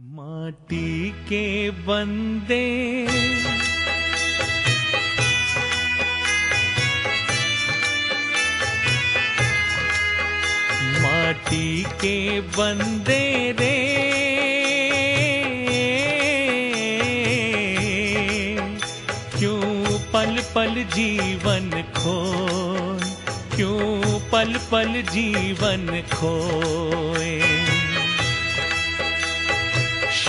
माटी के बंदे। माटी के बंदे रे। क्यों पल पल जीवन खो क्यों पल पल जीवन खोए?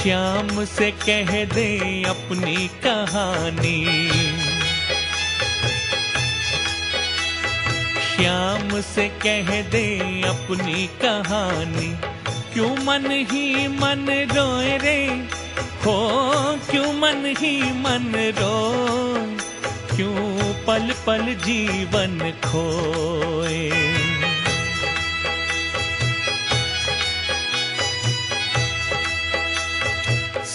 श्याम से कह दे अपनी कहानी। श्याम से कह दे अपनी कहानी। क्यों मन ही मन रोए रे? हो, क्यों मन ही मन रोए? क्यों पल पल जीवन खोए?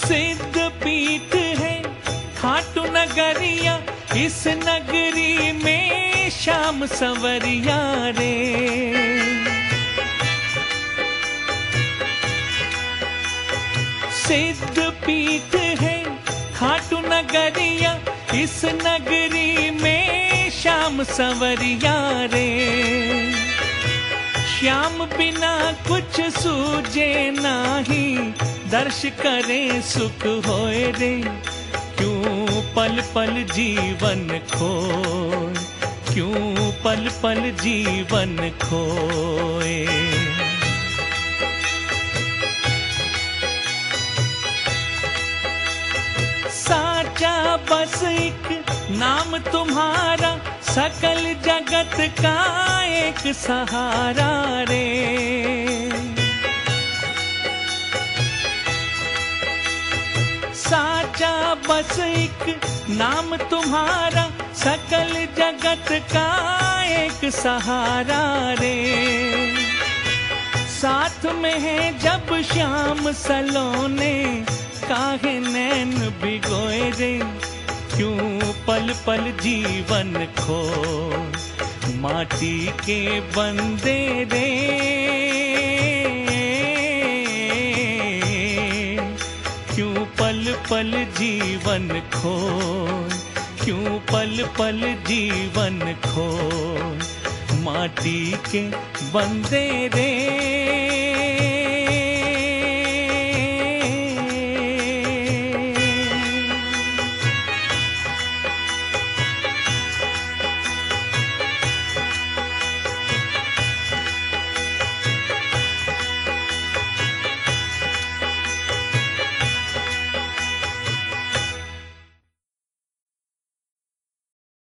सिद्ध पीठ है। खाटू नगरिया, इस नगरी में शाम सवरिया रे। सिद्ध पीठ है, खाटू नगरिया, इस नगरी में शाम सवरिया रे। श्याम बिना कुछ सूझे नाही दर्श करे सुख होए रे क्यों पल पल जीवन खोए? क्यों पल पल जीवन खोए? साचा बस एक नाम तुम्हारा, सकल जगत का एक सहारा रे। साचा बस एक नाम तुम्हारा, सकल जगत का एक सहारा रे। साथ में है जब श्याम सलोने, काहे नैन भिगोए रे। क्यों पल पल जीवन खो, माटी के बंदे रे। पल पल जीवन खो क्यों पल पल जीवन खो माटी के बंदे रे।